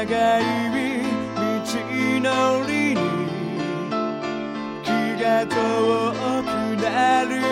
長い道のりに気が遠くなる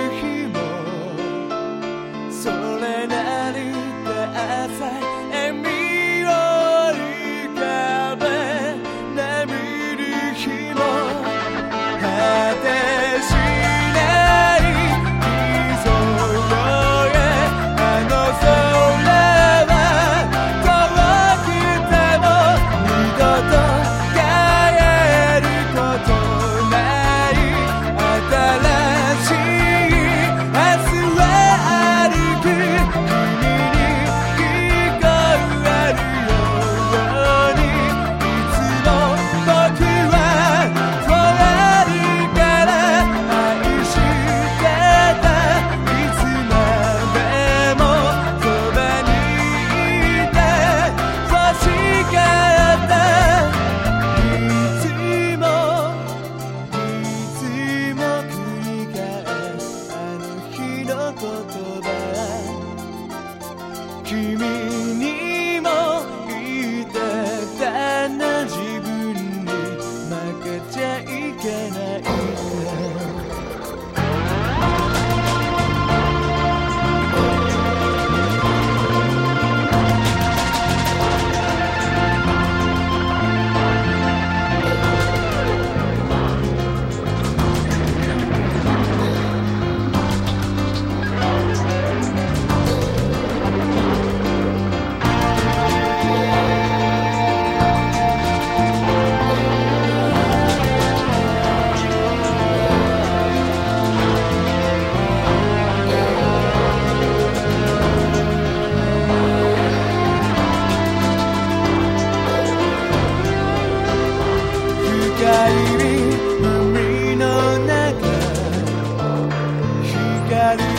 Dari.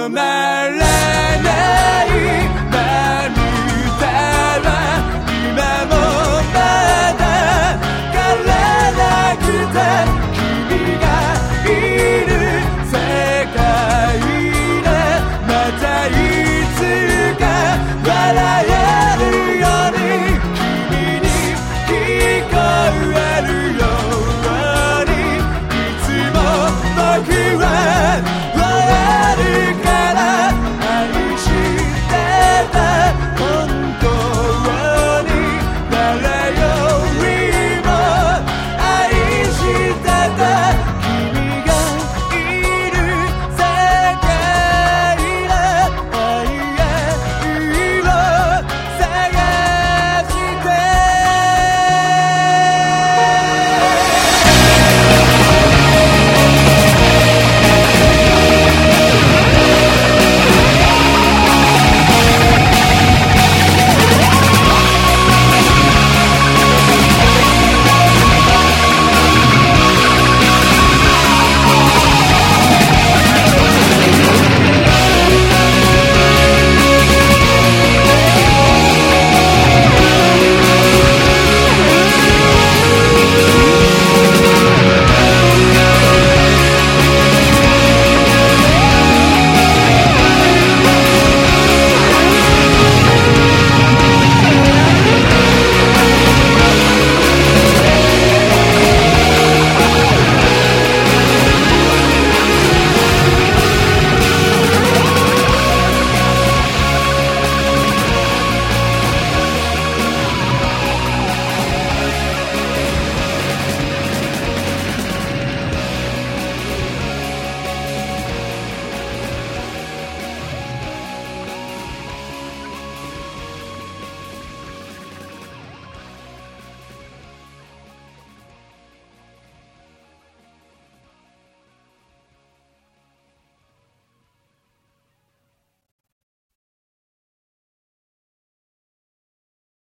止まらない涙は今もまだ枯れなくた君がいる世界でまたいつか笑えるように君に聞こえるようにいつも僕は